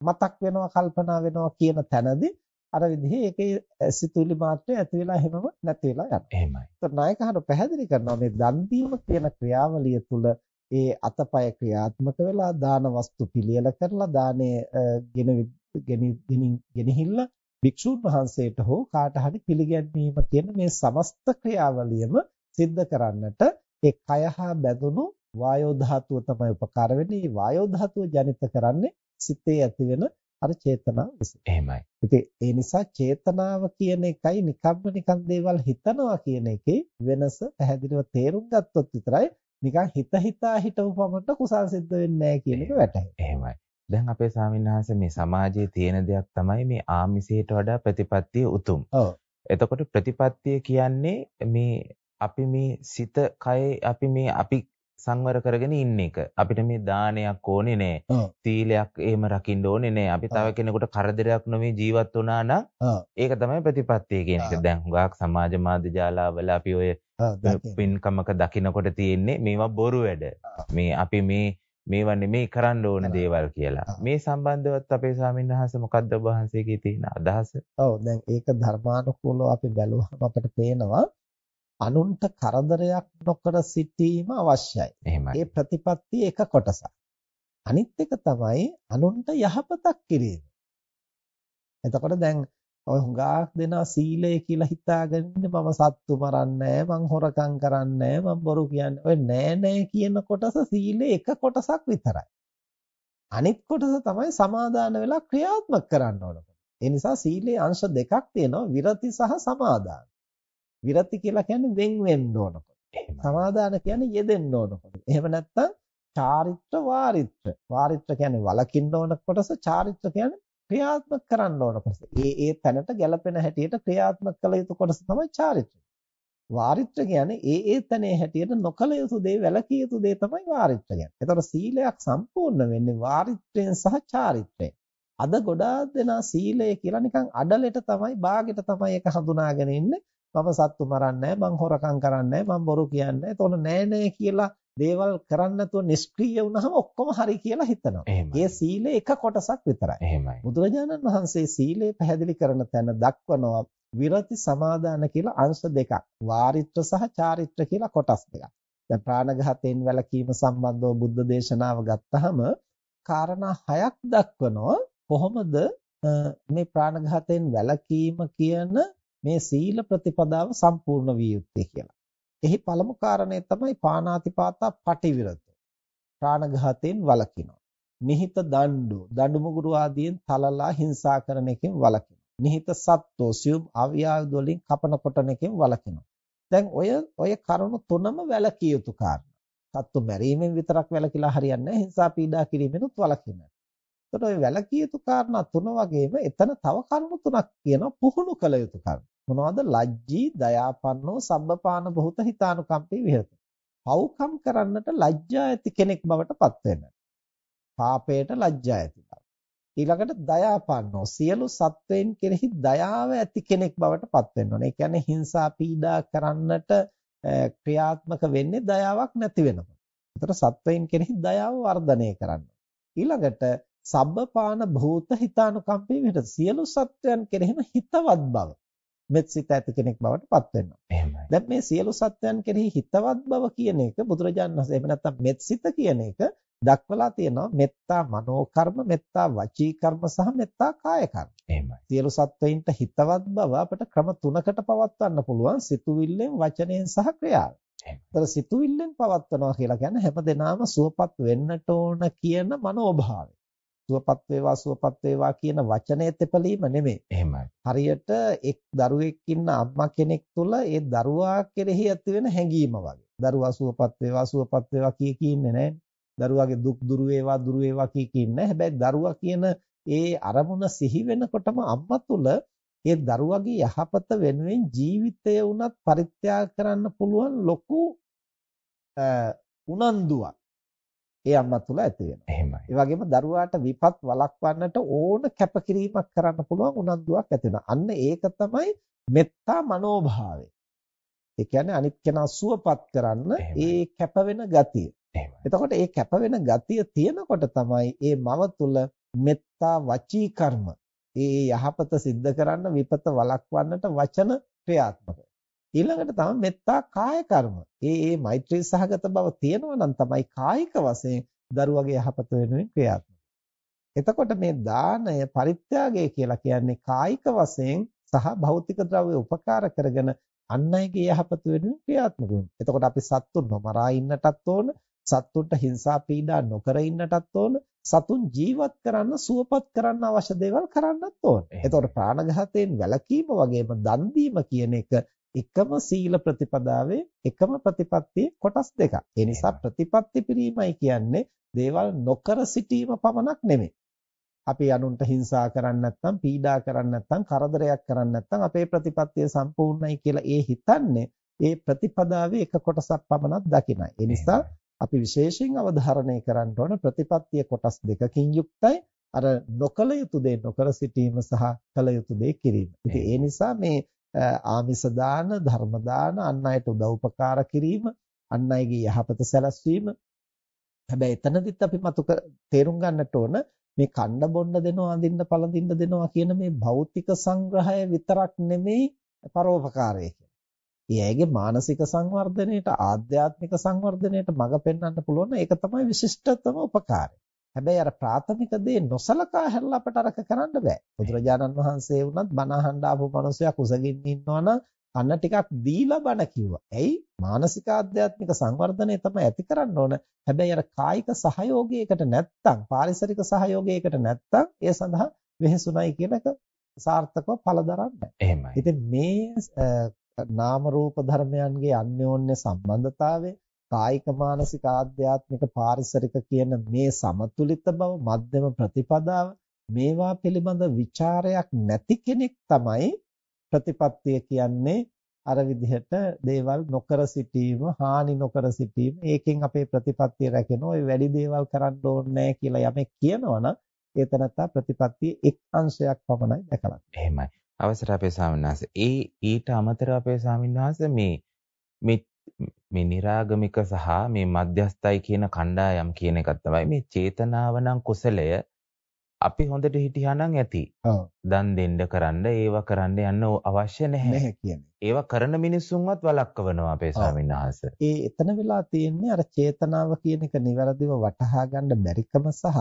මතක් වෙනවා කල්පනා වෙනවා කියන තැනදී අර විදිහේ ඒකේ සිතුවිලි මාත්‍රය ඇති වෙලා එහෙමම නැති වෙලා යනවා. එහෙමයි. ඒත් නායකහරු පැහැදිලි කරනවා මේ දන් දීම කියන ක්‍රියාවලිය තුළ ඒ අතපය ක්‍රියාත්මක වෙලා දාන වස්තු පිළියෙල කරලා දානේ ගෙන ගෙනහිල්ලා භික්ෂුන් වහන්සේට හෝ කාට හරි පිළිගැන්වීම කියන මේ සමස්ත ක්‍රියාවලියම සිද්ධ කරන්නට ඒ කය හා බැඳුණු වායෝ ධාතුව තමයි උපකාර වෙන්නේ. මේ වායෝ ධාතුව ජනිත කරන්නේ සිතේ ඇතිවෙන අර චේතනාව විසින්. එහෙමයි. ඉතින් ඒ නිසා චේතනාව කියන එකයි නිකම්ම නිකම් දේවල් හිතනවා කියන එකේ වෙනස පැහැදිලිව තේරුම් ගත්තොත් විතරයි නිකන් හිත හිතා හිටවු පමණට කුසල් සිද්ධ වෙන්නේ නැහැ කියන එක වැටහෙයි. එහෙමයි. දැන් අපේ ස්වාමීන් මේ සමාජයේ තියෙන දෙයක් තමයි මේ ආමිසයට වඩා ප්‍රතිපත්තිය උතුම්. ඔව්. එතකොට ප්‍රතිපත්තිය කියන්නේ මේ අපි මේ සිත කය අපි මේ අපි සංවර කරගෙන ඉන්න එක. අපිට මේ දානයක් ඕනේ නෑ. සීලයක් එහෙම රකින්න ඕනේ නෑ. අපි තව කෙනෙකුට කරදරයක් නොවි ජීවත් වුණා නම් ඒක තමයි ප්‍රතිපත්තිය කියන එක. දැන් හුඟක් සමාජ මාධ්‍ය ජාලාවල අපි ඔය පින්කමක දකින්නකොට තියෙන්නේ මේවා බොරු වැඩ. මේ අපි මේ මේවා නෙමෙයි කරන්න ඕන දේවල් කියලා. මේ සම්බන්ධවත් අපේ ස්වාමීන් වහන්සේ මොකද්ද ඔබ වහන්සේගේ තියෙන අදහස? ඔව් දැන් ඒක ධර්මානුකූලව අපි බැලුවම අපිට පේනවා අනුන්ට කරදරයක් නොකර සිටීම අවශ්‍යයි. ඒ ප්‍රතිපත්තිය එක කොටසක්. අනිත් එක තමයි අනුන්ට යහපතක් කිරීම. එතකොට දැන් ඔය හුඟක් දෙනා සීලය කියලා හිතාගෙන මම සත්තු මරන්නේ මං හොරකම් කරන්නේ මං බොරු කියන්නේ ඔය නෑ නෑ කියන කොටස සීලේ එක කොටසක් විතරයි. අනිත් කොටස තමයි සමාදාන වෙලා ක්‍රියාත්මක කරන්න ඕන. ඒ නිසා සීලේ අංශ දෙකක් තියෙනවා විරති සහ සමාදාන. විරති කියලා කියන්නේ වෙන් වෙන්න ඕනකොට. සමාදාන කියන්නේ යෙදෙන්න ඕනකොට. එහෙම නැත්නම් චාරිත්‍ර වාරිත්‍ර. වාරිත්‍ර කියන්නේ වලකින්න ඕන කොටස, චාරිත්‍ර කියන්නේ ක්‍රියාත්මක කරන්න ඕන කොටස. ඒ ඒ තැනට ගැලපෙන හැටියට ක්‍රියාත්මක කළ යුතු කොටස තමයි චාරිත්‍ර. වාරිත්‍ර කියන්නේ ඒ ඒ තැනේ හැටියට නොකළ යුතු දේ වැළකී යුතු දේ තමයි වාරිත්‍ර කියන්නේ. ඒතර සීලයක් සම්පූර්ණ වෙන්නේ වාරිත්‍රයෙන් සහ චාරිත්‍රයෙන්. අද ගොඩාක් දෙනා සීලය කියලා නිකන් අඩලෙට තමයි ਬਾගෙට තමයි ඒක හඳුනාගෙන ඉන්නේ. මම සත්තු මරන්නේ මං හොරකම් කරන්නේ මං බොරු කියන්නේ එතකොට නෑ නෑ කියලා දේවල් කරන්න නැතුව නිෂ්ක්‍රීය වුණාම ඔක්කොම හරි කියලා හිතනවා. ඒ සීලේ එක කොටසක් විතරයි. එහෙමයි. බුදුරජාණන් වහන්සේ සීලේ පැහැදිලි කරන තැන දක්වනවා විරති සමාදාන කියලා අංශ දෙකක්. වාරිත්‍ර සහ චාරිත්‍ර කියලා කොටස් දෙකක්. දැන් ප්‍රාණඝාතයෙන් වැළකීම සම්බන්ධව බුද්ධ දේශනාව ගත්තහම කාරණා හයක් දක්වනවා කොහොමද මේ ප්‍රාණඝාතයෙන් වැළකීම කියන මේ සීල ප්‍රතිපදාව සම්පූර්ණ විය යුත්තේ කියලා. එහි පළමු කාරණය තමයි පාණාතිපාතා පටිවිරත. ප්‍රාණඝාතයෙන් වළකිනවා. නිහිත දඬු, දඬු මුගුරු ආදියෙන් තලලා හිංසා කරන එකෙන් වළකිනවා. නිහිත සත්ත්වෝ සියුම් අව්‍යායුධ වලින් කපන කොටන එකෙන් වළකිනවා. දැන් ඔය ඔය කරුණු තුනම වැළකිය යුතු කාරණා. සත්තු මැරීමෙන් විතරක් වැළකීලා හරියන්නේ නැහැ. හිංසා පීඩා කිරීමෙනුත් වළකිනවා. එතකොට ඔය වැළකිය යුතු කාරණා තුන වගේම එතන තව කරුණු තුනක් කියනවා පුහුණු කළ යුතු කරුණු. මොනවද? ලජ්ජී, දයාපන්නෝ, සබ්බපාන බහුත හිතානුකම්පී විහෙරති. පව්කම් කරන්නට ලැජ්ජා ඇති කෙනෙක් බවට පත් වෙන්න. පාපයට ලැජ්ජා ඇති බව. ඊළඟට දයාපන්නෝ සියලු සත්වයන් කෙරෙහි දයාව ඇති කෙනෙක් බවට පත් වෙන්න ඕනේ. ඒ කියන්නේ හිංසා පීඩා කරන්නට ක්‍රියාත්මක වෙන්නේ දයාවක් නැති වෙනකොට. ඒතර සත්වයන් කෙරෙහි දයාව වර්ධනය කරන්න. ඊළඟට සබ්බපාන භූත හිතානුකම්පේ විතර සියලු සත්වයන් කෙරෙහිම හිතවත් බව මෙත්සිත ඇති කෙනෙක් බවට පත් වෙනවා. එහෙමයි. දැන් මේ සියලු සත්වයන් කෙරෙහි හිතවත් බව කියන එක බුදුරජාණන් වහන්සේ එහෙම නැත්නම් මෙත්සිත කියන එක දක්වලා තියෙනවා මෙත්තා මනෝ කර්ම, මෙත්තා වචී කර්ම සහ මෙත්තා කාය කර්ම. එහෙමයි. සියලු සත්වයින්ට හිතවත් බව අපිට ක්‍රම තුනකට පවත්වන්න පුළුවන් සිතුවිල්ලෙන්, වචනයෙන් සහ ක්‍රියාවෙන්. ඒතර සිතුවිල්ලෙන් පවත්වනවා කියලා කියන්නේ හැමදෙනාම සුවපත් වෙන්නට ඕන කියන මනෝභාවය. සුවපත් වේවා සුවපත් වේවා කියන වචනයේ තෙපලීම නෙමෙයි. එහෙමයි. හරියට එක් දරුවෙක් ඉන්න අම්මා කෙනෙක් තුළ ඒ දරුවා කෙරෙහි ඇති වෙන හැඟීම වගේ. දරුවා සුවපත් වේවා සුවපත් වේවා කිය කී ඉන්නේ නැහැ. දරුවාගේ දුක් දුරු වේවා දුරු වේවා කිය කී ඉන්නේ. හැබැයි දරුවා කියන ඒ අරමුණ සිහි වෙනකොටම අම්මා තුළ ඒ දරුවගේ යහපත වෙනුවෙන් ජීවිතය උනත් පරිත්‍යාග කරන්න පුළුවන් ලොකු උනන්දුවක් ඒ අම්මා තුල ඇති වෙනවා. එහෙමයි. ඒ වගේම දරුවාට විපත් වළක්වන්නට ඕන කැපකිරීමක් කරන්න පුළුවන් උනන්දුවක් ඇති වෙනවා. අන්න ඒක තමයි මෙත්තා මනෝභාවය. ඒ කියන්නේ අනිත් කෙනා සුවපත් කරන්න ඒ කැප වෙන ගතිය. එතකොට ඒ කැප වෙන ගතිය තියෙනකොට තමයි ඒ මව තුල මෙත්තා වචී කර්ම ඒ යහපත සිද්ධ කරන්න විපත වළක්වන්නට වචන ක්‍රියාත්මක ඊළඟට තමයි මෙත්තා කාය කර්ම. ඒ ඒ මෛත්‍රී සහගත බව තියෙනවා නම් තමයි කායික වශයෙන් දරුවගේ යහපත වෙනුවෙන් ක්‍රියාත්මක. එතකොට මේ දානය පරිත්‍යාගය කියලා කියන්නේ කායික වශයෙන් සහ භෞතික ද්‍රව්‍ය උපකාර කරගෙන අන් අයගේ යහපත වෙනුවෙන් ක්‍රියාත්මක වෙනවා. එතකොට අපි සත්තු නොමරා ඉන්නටත් ඕන, සත්තුන්ට හිංසා පීඩා නොකර ඉන්නටත් ඕන, සතුන් ජීවත් කරන්න සුවපත් කරන්න අවශ්‍ය දේවල් කරන්නත් ඕන. එතකොට ප්‍රාණඝාතයෙන් වැළකීම වගේම දන් කියන එක එකම සීල ප්‍රතිපදාවේ එකම ප්‍රතිපත්තියේ කොටස් දෙකක්. ඒ නිසා ප්‍රතිපත්ති පිරීමයි කියන්නේ දේවල් නොකර සිටීම පමණක් නෙමෙයි. අපි අනුන්ට හිංසා කරන්නේ නැත්නම්, පීඩා කරන්නේ නැත්නම්, කරදරයක් කරන්නේ නැත්නම් අපේ ප්‍රතිපත්තිය සම්පූර්ණයි කියලා ඒ හිතන්නේ ඒ ප්‍රතිපදාවේ එක කොටසක් පමණක් දකිනයි. ඒ නිසා අපි විශේෂයෙන් අවධාරණය කරන්න ඕන ප්‍රතිපත්තිය කොටස් දෙකකින් යුක්තයි. අර නොකල යුතු දේ නොකර සිටීම සහ කල යුතු දේ කිරීම. ඉතින් ඒ නිසා මේ ආමිස දාන, ධර්ම දාන, අන් අයට උදව්පකාර කිරීම, අන් අයගේ යහපත සැලැස්වීම. හැබැයි එතනදිත් අපි මතු තේරුම් ගන්නට ඕන මේ කණ්ඩ බොණ්ඩ දෙනවා, අඳින්න පළඳින්න දෙනවා කියන මේ භෞතික සංග්‍රහය විතරක් නෙමෙයි පරෝපකාරය කියන්නේ. ඒ අයගේ මානසික සංවර්ධනයට, ආධ්‍යාත්මික සංවර්ධනයට මඟ පෙන්වන්න පුළුවන් ඒක තමයි විශිෂ්ටතම උපකාරය. හැබැයි අර ප්‍රාථමික දේ නොසලකා හැරලා අපට අරක කරන්න බෑ. බුදුරජාණන් වහන්සේ වුණත් බණ අහන්න ආපු මිනිසයා කුසගින්න ඉන්නවනම් අන්න ටිකක් දීලා බණ කිව්වා. ඇයි? මානසික ආධ්‍යාත්මික සංවර්ධනය තමයි ඇති කරන්න ඕන. හැබැයි අර කායික සහයෝගයකට නැත්තම්, පාරිසරික සහයෝගයකට නැත්තම් ඒ සඳහා වෙහෙසුණයි කියන එක සාර්ථකව ඵල දරන්නේ එහෙමයි. ඉතින් මේ නාම රූප ධර්මයන්ගේ අන්‍යෝන්‍ය සම්බන්ධතාවය කායික මානසික ආධ්‍යාත්මික පාරිසරික කියන මේ සමතුලිත බව මධ්‍යම ප්‍රතිපදාව මේවා පිළිබඳ ਵਿਚාරයක් නැති කෙනෙක් තමයි ප්‍රතිපත්තිය කියන්නේ අර විදිහට දේවල් නොකර සිටීම හානි නොකර සිටීම ඒකෙන් අපේ ප්‍රතිපත්තිය රැකෙන ඔය වැඩි දේවල් කරන්න ඕනේ කියලා යමෙක් කියනවනම් ඒ තනත්තා ප්‍රතිපත්තියේ එක් අංශයක් පමණයි දැකලා. එහෙමයි. අවසර අපේ ස්වාමීන් වහන්සේ. ඒ ඊට අමතරව අපේ ස්වාමීන් වහන්සේ මේ මේ මේ निराගමික සහ මේ මධ්‍යස්ථයි කියන කණ්ඩායම් කියන එකක් තමයි මේ චේතනාව නම් කුසලය අපි හොඳට හිටියානම් ඇති. දන් දෙන්න කරන්න ඒව කරන්න යන්න අවශ්‍ය නැහැ කියන්නේ. ඒව කරන මිනිස්සුන්වත් වළක්වනවා අපේ ස්වාමීන් වහන්සේ. ඒ එතන වෙලා තියෙන්නේ අර චේතනාව කියන එක નિවරදිව වටහා ගන්න බැරිකම සහ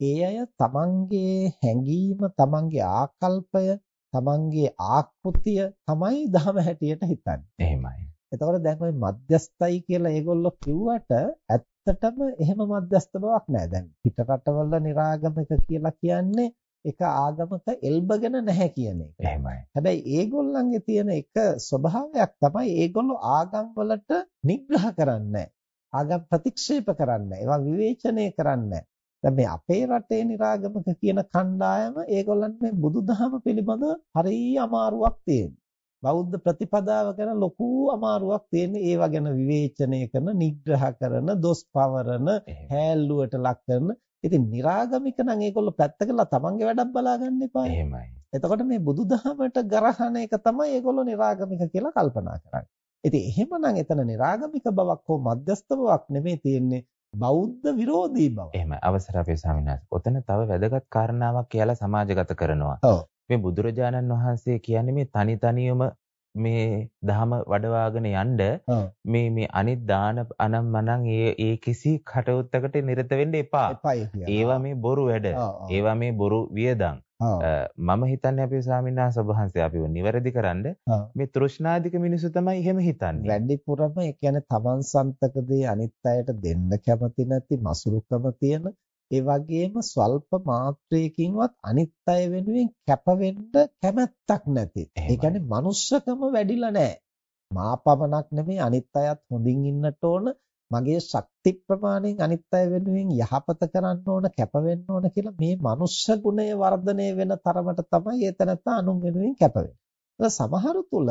ඒ අය තමන්ගේ හැඟීම තමන්ගේ ආකල්පය තමන්ගේ ආකෘතිය තමයි ධම හැටියට හිතන්නේ. එහෙමයි. එතකොට දැන් ওই මධ්‍යස්ථයි කියලා ඒගොල්ලෝ කිව්වට ඇත්ත ඇත්තටම එහෙම මධ්‍යස්ත බවක් නැහැ. දැන් පිට රටවල නිරාගමික කියලා කියන්නේ එක ආගමක එල්බගෙන නැහැ කියන එක. එහෙමයි. හැබැයි ඒගොල්ලන්ගේ තියෙන එක ස්වභාවයක් තමයි ඒගොල්ලෝ ආගම් වලට නිග්‍රහ කරන්නේ ආගම් ප්‍රතික්ෂේප කරන්නේ ඒවා විවේචනය කරන්නේ දැන් මේ අපේ රටේ නිරාගමක කියන කණ්ඩායම ඒගොල්ලන් මේ බුදුදහම පිළිබඳව හරිය අමාරුවක් තියෙනවා. බෞද්ධ ප්‍රතිපදාව ගැන ලොකු අමාරුවක් තියෙන ඒවා ගැන විවේචනය කරන නිග්‍රහ කරන දොස් පවරන හැල්ලුවට ලක් කරන. ඉතින් निराගමික නම් ඒගොල්ලෝ පැත්තකලා තමන්ගේ වැඩක් බලා ගන්න එපා. එහෙමයි. එතකොට මේ බුදුදහමට ගරහන එක තමයි ඒගොල්ලෝ निराගමික කියලා කල්පනා කරන්නේ. ඉතින් එහෙමනම් එතන निराගමික බවක් හෝ මධ්‍යස්ථ බවක් නෙමෙයි තියෙන්නේ බෞද්ධ විරෝධී බව. එහෙම අවසර අපේ ස්වාමීන් වහන්සේ. ඔතන තව වැදගත් කාරණාවක් කියලා සමාජගත කරනවා. මේ බුදුරජාණන් වහන්සේ කියන්නේ මේ තනි තනියම මේ ධම වඩවාගෙන යන්න මේ මේ අනිත් දාන අනම් මනම් ඒ ඒ කිසි කටයුත්තකට නිරත වෙන්න එපා. ඒවා මේ බොරු වැඩ. ඒවා මේ බොරු වියදම්. මම හිතන්නේ අපේ ස්වාමීන් වහන්සේ වහන්සේ අපිව නිවැරදි කරන්න මේ තෘෂ්ණාධික මිනිස්සු තමයි එහෙම හිතන්නේ. වැඩිපුරම ඒ කියන්නේ තමන් සන්තකදී අනිත් අයට දෙන්න කැමති නැති මසුරුකම තියෙන ඒ වගේම ස්වල්ප මාත්‍රයකින්වත් අනිත් අය වෙනුවෙන් කැප වෙන්න කැමැත්තක් නැති. ඒ කියන්නේ මනුස්සකම වැඩිලා නැහැ. මා පමණක් නෙමෙයි අනිත් අයත් හොඳින් ඉන්නට ඕන. මගේ ශක්ති ප්‍රමාණයෙන් අනිත් අය වෙනුවෙන් යහපත කරන්න ඕන, කැප වෙන්න ඕන කියලා මේ මනුෂ්‍ය ගුණය වර්ධනය වෙන තරමට තමයි ඒ තැනත්තා අනුන් වෙනුවෙන් කැප වෙන්නේ. සමහරු තුල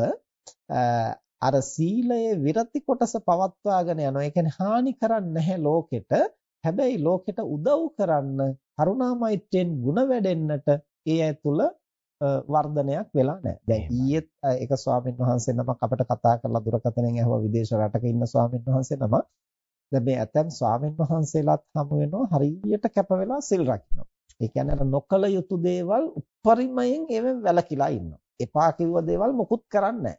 අර සීලයේ විරති කොටස පවත්වාගෙන යනවා. ඒ කියන්නේ හානි කරන්නේ නැහැ ලෝකෙට. හැබැයි ලෝකෙට උදව් කරන්න කරුණා මෛත්‍රියෙන් ಗುಣ වැඩෙන්නට ඒ ඇය තුල වර්ධනයක් වෙලා නැහැ. දැන් ඊයේත් එක ස්වාමීන් වහන්සේ නමක් අපිට කතා කරලා දුරකථනයෙන් ඇහුවා විදේශ රටක ඉන්න ස්වාමීන් වහන්සේ නම. දැන් මේ ඇතැම් ස්වාමීන් වහන්සේලාත් හමු වෙනවා හරියට කැප වෙලා සිල් රකින්නවා. ඒ කියන්නේ අර නොකල යුතු දේවල් උපරිමයෙන් ඒවෙන් වැළකීලා ඉන්නවා. එපා කිව්ව දේවල් මොකුත් කරන්නේ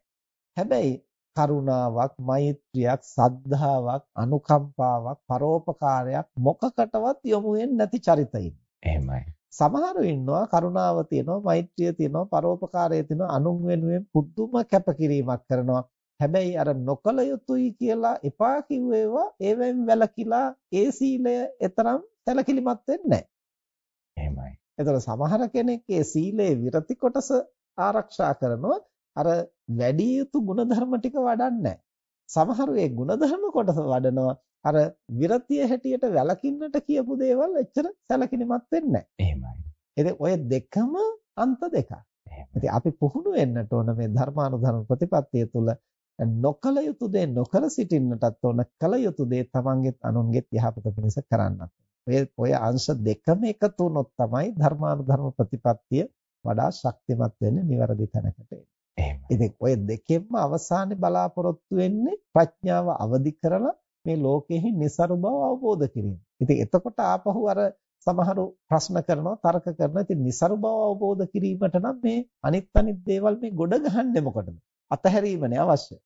හැබැයි කරුණාවක්, මෛත්‍රියක්, සද්ධාාවක්, අනුකම්පාවක්, පරෝපකාරයක් මොකකටවත් යොමු නැති චරිතයින්. එහෙමයි. සමහරව ඉන්නවා කරුණාව තියෙනවා, මෛත්‍රිය තියෙනවා, පරෝපකාරය තියෙනවා, අනුන් වෙනුවෙන් පුදුම කැපකිරීමක් කරනවා. හැබැයි අර නොකල යුතුයි කියලා එපා කිව්වේවා ඒවෙන් වැළකීලා ඒ සීලය එතරම් සැලකිලිමත් වෙන්නේ නැහැ. එහෙමයි. එතකොට සමහර කෙනෙක් ඒ සීලේ විරති කොටස ආරක්ෂා කරනවා අර වැඩි යුතු ಗುಣධර්ම ටික වඩන්නේ සමහරු ඒ ಗುಣධර්ම කොටස වඩනවා අර විරතිය හැටියට වැලකින්නට කියපු දේවල් එච්චර සැලකිලිමත් වෙන්නේ එහෙමයි. ඉතින් ඔය දෙකම අන්ත දෙකක්. ඉතින් අපි පුහුණු වෙන්නට ඕන මේ ධර්මානුධර්ම ප්‍රතිපත්තිය තුළ නොකල යුතු දේ නොකර සිටින්නටත් ඕන කල යුතු දේ තමන්ගෙත් අනුන්ගෙත් යහපත පිණිස කරන්නත්. ඔය ඔය අංශ දෙකම එකතු වුණොත් තමයි ධර්මානුධර්ම ප්‍රතිපත්තිය වඩා ශක්තිමත් වෙන්නේ නිවැරදි තැනකට එන්නේ. ඉතින් ඔය දෙකෙන්ම අවසානයේ බලාපොරොත්තු වෙන්නේ ප්‍රඥාව අවදි කරලා මේ ලෝකෙහි નિසරු බව අවබෝධ කිරීම. ඉතින් එතකොට ආපහු අර සමහරු ප්‍රශ්න කරනවා තර්ක කරනවා. ඉතින් નિසරු බව අවබෝධ කිරීමට නම් මේ අනිත් අනිත් දේවල් මේ ගොඩ ගහන්නේ මොකටද? අතහැරීමනේ අවශ්‍ය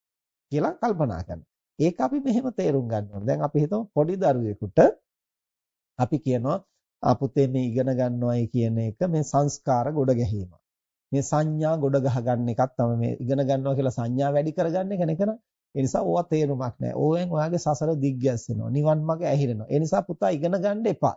කියලා කල්පනා කරනවා. ඒක අපි මෙහෙම තේරුම් ගන්න ඕනේ. දැන් අපි හිතමු පොඩි දරුවෙකුට අපි කියනවා පුතේ මේ ඉගෙන ගන්නවයි කියන එක මේ සංස්කාර ගොඩ ගැනීම. මේ සංඥා ගොඩ ගහ ගන්න එකක් තමයි මේ ඉගෙන ගන්නවා කියලා සංඥා වැඩි කරගන්න එක නේ ඒ නිසා ඕවා තේරුමක් නැහැ. ඕවෙන් ඔයාගේ සසර දිග්ගැස්සෙනවා. නිවන් මඟ ඇහිරෙනවා. ඒ නිසා පුතා ඉගෙන ගන්න එපා.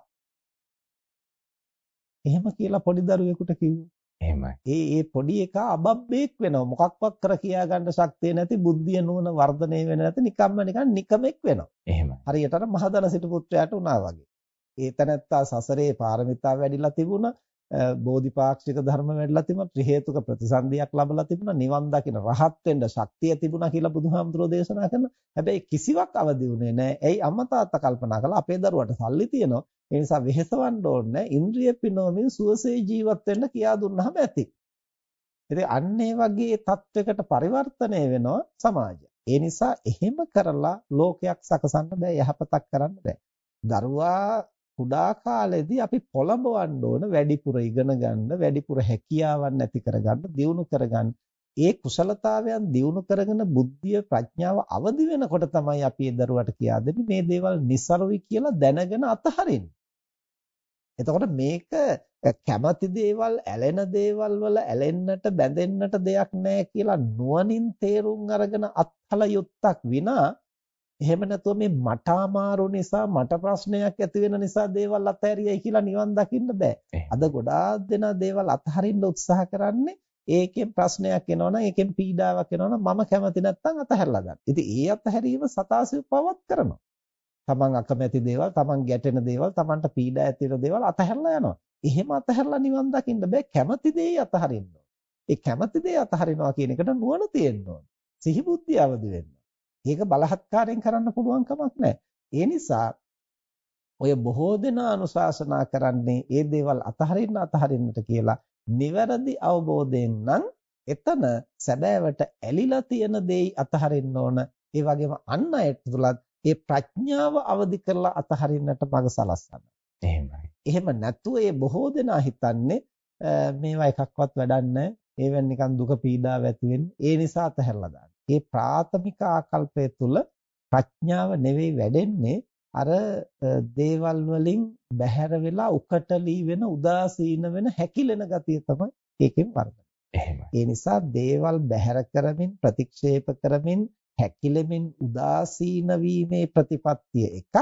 එහෙම කියලා පොඩි දරුවෙකුට කිව්වොත් එහෙමයි. ඒ ඒ පොඩි එකා අබබ්බේක් වෙනවා. මොකක්වත් කර කියා ගන්න ශක්තිය නැති බුද්ධිය නුවණ වර්ධනය වෙන්නේ නැති නිකම්ම නිකන් නිකමෙක් වෙනවා. එහෙමයි. හරියට මහදන සිටු පුත්‍රයාට උනා වගේ. ඒ තැනත්තා සසරේ පාරමිතා වැඩිලා තිබුණා. බෝධිපාක්ෂික ධර්ම වැඩිලා තිබුණා ත්‍රි හේතුක ප්‍රතිසන්දියක් ලැබලා තිබුණා නිවන් දකින රහත් වෙන්න ශක්තිය තිබුණා කියලා බුදුහාමුදුරෝ දේශනා කරනවා. හැබැයි කිසිවක් අවදි වුණේ නැහැ. එයි අම්මා තාත්තා කල්පනා කළා? අපේ දරුවට සල්ලි තියෙනවා. ඒ නිසා වෙහෙසවන්න ඕනේ ඉන්ද්‍රිය පිනවමින් සුවසේ ජීවත් වෙන්න කියා දුන්නාම ඇති. ඉතින් අන්න ඒ වගේ තත්වයකට පරිවර්තනය වෙනවා සමාජය. ඒ නිසා එහෙම කරලා ලෝකයක් සකසන්න බෑ යහපතක් කරන්න බෑ. දරුවා කුඩා කාලෙදී අපි පොළඹවන්න ඕන වැඩිපුර ඉගෙන ගන්න, වැඩිපුර හැකියාවන් ඇති කරගන්න, දියුණු කරගන්න. ඒ කුසලතාවයන් දියුණු කරගෙන බුද්ධිය ප්‍රඥාව අවදි වෙනකොට තමයි අපි ඒ දරුවට කියා දෙන්නේ මේ දේවල් નિસරුයි කියලා දැනගෙන අතහරින්න. එතකොට මේක කැමති දේවල් ඇලෙන දේවල් වල ඇලෙන්නට බැඳෙන්නට දෙයක් නැහැ කියලා නුවණින් තේරුම් අරගෙන අත්හල යුත්තක් විනා එහෙම නැතුව මේ මට අමාරු නිසා මට ප්‍රශ්නයක් ඇති වෙන නිසා දේවල් අතහැරියයි කියලා නිවන් දකින්න බෑ. අද ගොඩාක් දෙනා දේවල් අතහරින්න උත්සාහ කරන්නේ ඒකෙන් ප්‍රශ්නයක් එනවනම් ඒකෙන් පීඩාවක් එනවනම් මම කැමති නැත්නම් අතහැරලා ගන්න. ඉතින් ඒ අතහැරීම සතාසිව පවත් කරනවා. තමන් අකමැති දේවල්, තමන් ගැටෙන දේවල්, තමන්ට පීඩා ඇති වෙන දේවල් අතහැරලා යනවා. එහෙම අතහැරලා නිවන් දකින්න බෑ. කැමති දේ අතහරින්න ඒ කැමති දේ අතහරිනවා කියන එකට නුවණ තියෙන්න ඕන. සිහි බුද්ධිය අවදි වෙන්න. ඒක බලහත්කාරයෙන් කරන්න පුළුවන් කමක් නැහැ. ඒ නිසා ඔය බොහෝ දෙනා අනුශාසනා කරන්නේ ඒ දේවල් අතහරින්න අතහරින්නට කියලා නිවැරදි අවබෝධයෙන් නම් එතන සැබෑවට ඇලිලා තියෙන දෙයි අතහරින්න ඕන. ඒ වගේම අන් අයට තුලත් ඒ ප්‍රඥාව අවදි කරලා අතහරින්නට මඟ සලස්වන්න. එහෙමයි. එහෙම නැතුව ඒ බොහෝ දෙනා හිතන්නේ මේවා එකක්වත් වැඩක් නැහැ. ඒවෙන් නිකන් දුක පීඩාව ඇති වෙන්නේ. ඒ නිසා අතහැරලා දාන්න. මේ ප්‍රාථමික ආකල්පය තුල ප්‍රඥාව නෙවෙයි වැඩෙන්නේ අර දේවල් වලින් බැහැර වෙලා උකටලී වෙන උදාසීන වෙන හැකිලෙන ගතිය තමයි ඒකෙන් වර්ධනය. එහෙමයි. ඒ නිසා දේවල් බැහැර කරමින් ප්‍රතික්ෂේප කරමින් හැකිලෙමින් උදාසීන වීමේ ප්‍රතිපත්තිය එකක්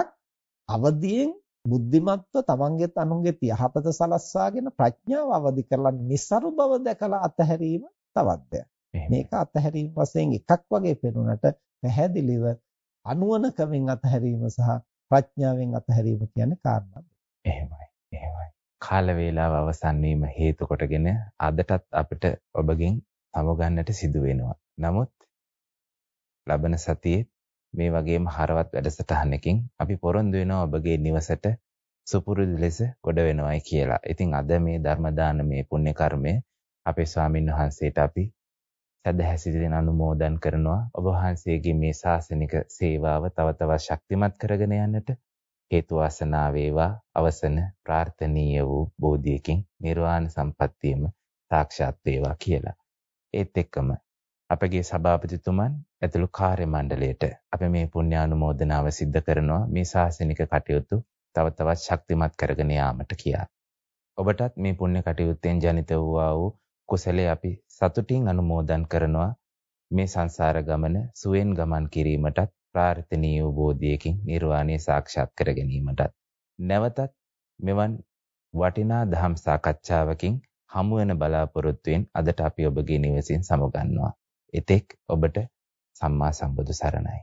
අවදියෙන් බුද්ධිමත්ව තමන්ගේත් අනුන්ගේත් යහපත සලස්වාගෙන ප්‍රඥාව අවදි කරලා નિසරු බව දැකලා අතහැරීම තවත් දෙයක්. මේක අතහැරීම වශයෙන් එකක් වගේ පෙනුනට පැහැදිලිව අනුවණකමින් අතහැරීම සහ ප්‍රඥාවෙන් අතහැරීම කියන්නේ කාරණා එහෙමයි. එහෙමයි. කාල වේලාව අවසන් වීම හේතු කොටගෙන අදටත් අපිට ඔබගෙන් සමුගන්නට සිදු වෙනවා. නමුත් ලබන සතියේ මේ වගේම හරවත් වැඩසටහනකින් අපි පොරොන්දු වෙනවා ඔබගේ නිවසට සුපුරුදු ලෙස ගොඩ වෙනවයි කියලා. ඉතින් අද මේ ධර්ම දානමේ පුණ්‍ය කර්මය අපේ ස්වාමින් වහන්සේට අපි සදහැසිරෙන අනුමෝදන් කරනවා. ඔබ වහන්සේගේ මේ ශාසනික සේවාව තව තවත් ශක්තිමත් කරගෙන යන්නට හේතු වාසනා වේවා. අවසන ප්‍රාර්ථනීය වූ බෝධියකින් නිර්වාණ සම්පත්තියම සාක්ෂාත් වේවා කියලා. ඒත් එක්කම අපගේ සභාපතිතුමන් ඇතුළු කාර්ය මණ්ඩලයට අපි මේ පුණ්‍යානුමෝදනාව සිද්ධ කරනවා මේ ශාසනික කටයුතු තව තවත් ශක්තිමත් කරගෙන යාමට කියා. ඔබටත් මේ පුණ්‍ය කටයුත්තෙන් ජනිත වූවා වූ කුසලයේ අපි සතුටින් අනුමෝදන් කරනවා. මේ සංසාර ගමන සුවෙන් ගමන් කිරීමටත් ප්‍රාර්ථනීය බෝධියකින් නිර්වාණය සාක්ෂාත් කර ගැනීමටත්. නැවතත් මෙවන් වටිනා දහම් සාකච්ඡාවකින් හමු වෙන බලාපොරොත්තුවෙන් අදට අපි ඔබගේ නිවසින් සමුගන්නවා. එතෙක් ඔබට සම්මා සම්බුදු සරණයි.